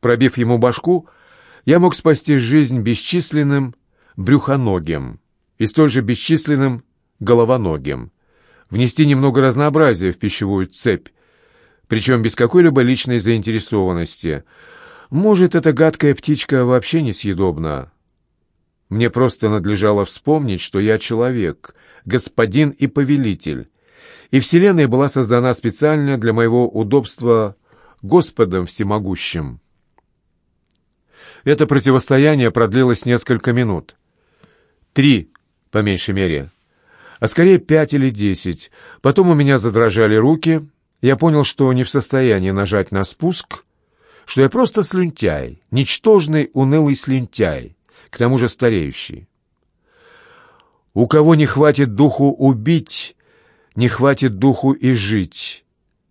Пробив ему башку, я мог спасти жизнь бесчисленным брюхоногим и столь же бесчисленным головоногим, внести немного разнообразия в пищевую цепь, причем без какой-либо личной заинтересованности. Может, эта гадкая птичка вообще несъедобна? Мне просто надлежало вспомнить, что я человек, господин и повелитель, и Вселенная была создана специально для моего удобства Господом Всемогущим. Это противостояние продлилось несколько минут. Три, по меньшей мере. А скорее пять или десять. Потом у меня задрожали руки. Я понял, что не в состоянии нажать на спуск, что я просто слюнтяй, ничтожный, унылый слюнтяй, к тому же стареющий. У кого не хватит духу убить, не хватит духу и жить.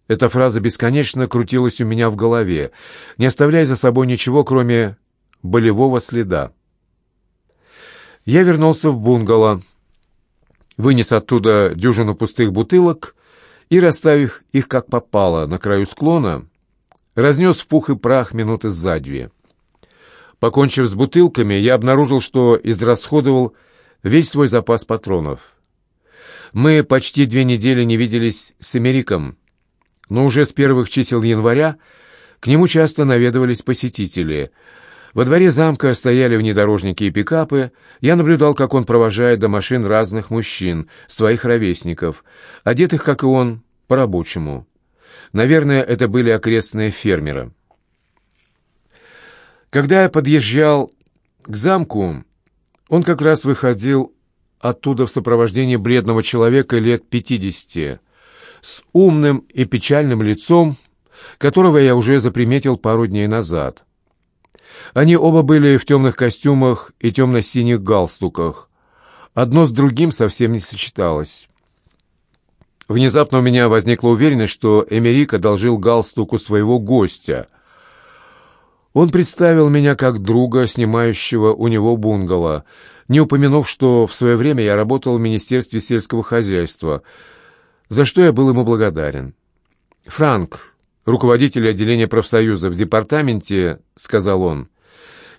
Эта фраза бесконечно крутилась у меня в голове, не оставляя за собой ничего, кроме болевого следа. Я вернулся в бунгало, вынес оттуда дюжину пустых бутылок и, расставив их как попало на краю склона, разнес в пух и прах минуты за две. Покончив с бутылками, я обнаружил, что израсходовал весь свой запас патронов. Мы почти две недели не виделись с Америком, но уже с первых чисел января к нему часто наведывались посетители — во дворе замка стояли внедорожники и пикапы. Я наблюдал, как он провожает до машин разных мужчин, своих ровесников, одетых, как и он, по-рабочему. Наверное, это были окрестные фермеры. Когда я подъезжал к замку, он как раз выходил оттуда в сопровождении бледного человека лет пятидесяти, с умным и печальным лицом, которого я уже заприметил пару дней назад. Они оба были в темных костюмах и темно-синих галстуках. Одно с другим совсем не сочеталось. Внезапно у меня возникла уверенность, что Эмерик одолжил галстуку своего гостя. Он представил меня как друга, снимающего у него бунгало, не упомянув, что в свое время я работал в Министерстве сельского хозяйства, за что я был ему благодарен. «Франк, руководитель отделения профсоюза в департаменте», — сказал он, —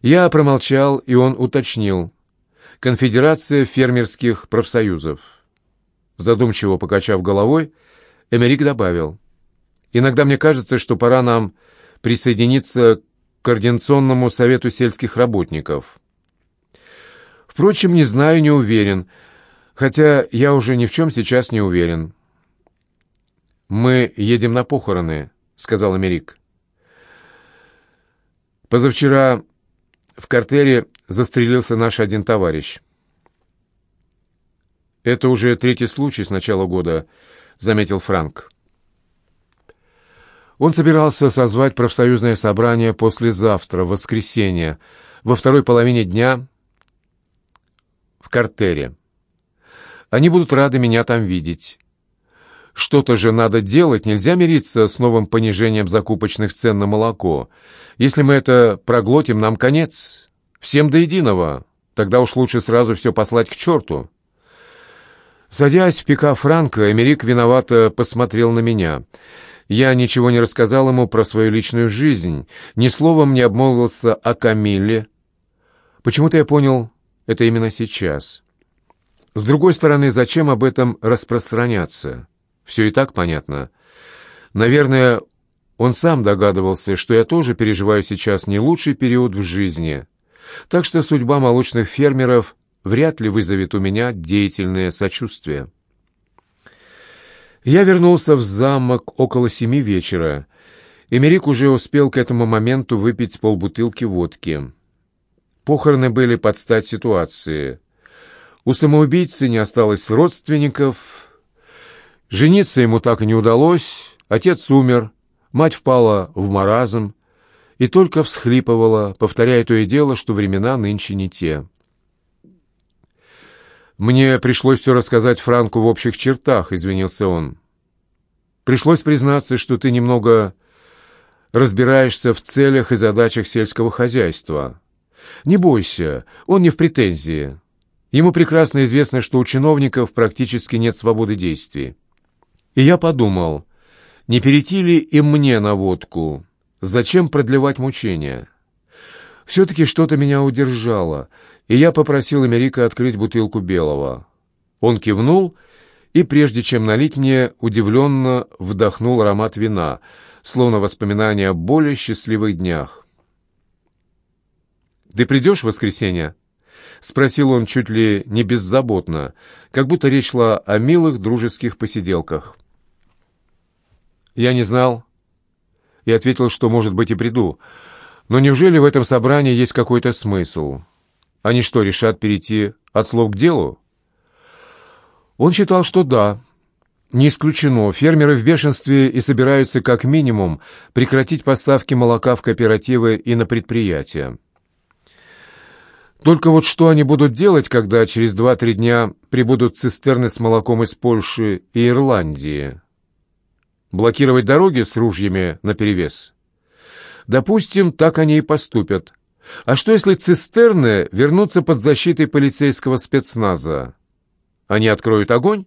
я промолчал, и он уточнил. «Конфедерация фермерских профсоюзов». Задумчиво покачав головой, Эмерик добавил. «Иногда мне кажется, что пора нам присоединиться к Координационному совету сельских работников». Впрочем, не знаю, не уверен, хотя я уже ни в чем сейчас не уверен. «Мы едем на похороны», — сказал Америк. Позавчера в картере застрелился наш один товарищ. «Это уже третий случай с начала года», — заметил Франк. Он собирался созвать профсоюзное собрание послезавтра, в воскресенье, во второй половине дня в картере. Они будут рады меня там видеть. Что-то же надо делать, нельзя мириться с новым понижением закупочных цен на молоко. Если мы это проглотим, нам конец. Всем до единого. Тогда уж лучше сразу все послать к черту. Садясь в пика Франка, Эмерик виновато посмотрел на меня. Я ничего не рассказал ему про свою личную жизнь, ни словом не обмолвился о Камилле. Почему-то я понял это именно сейчас. С другой стороны, зачем об этом распространяться? Все и так понятно. Наверное, он сам догадывался, что я тоже переживаю сейчас не лучший период в жизни. Так что судьба молочных фермеров вряд ли вызовет у меня деятельное сочувствие. Я вернулся в замок около семи вечера. Эмерик уже успел к этому моменту выпить полбутылки водки. Похороны были под стать ситуации. У самоубийцы не осталось родственников, Жениться ему так и не удалось, отец умер, мать впала в маразм и только всхлипывала, повторяя то и дело, что времена нынче не те. «Мне пришлось все рассказать Франку в общих чертах», — извинился он. «Пришлось признаться, что ты немного разбираешься в целях и задачах сельского хозяйства. Не бойся, он не в претензии. Ему прекрасно известно, что у чиновников практически нет свободы действий. И я подумал, не перейти ли и мне на водку, зачем продлевать мучения? Все-таки что-то меня удержало, и я попросил Америка открыть бутылку белого. Он кивнул и, прежде чем налить мне, удивленно вдохнул аромат вина, словно воспоминание о более счастливых днях. «Ты придешь в воскресенье?» — спросил он чуть ли не беззаботно, как будто речь шла о милых дружеских посиделках. Я не знал и ответил, что, может быть, и приду. Но неужели в этом собрании есть какой-то смысл? Они что, решат перейти от слов к делу? Он считал, что да. Не исключено, фермеры в бешенстве и собираются как минимум прекратить поставки молока в кооперативы и на предприятия. Только вот что они будут делать, когда через два-три дня прибудут цистерны с молоком из Польши и Ирландии? Блокировать дороги с ружьями наперевес? Допустим, так они и поступят. А что, если цистерны вернутся под защитой полицейского спецназа? Они откроют огонь?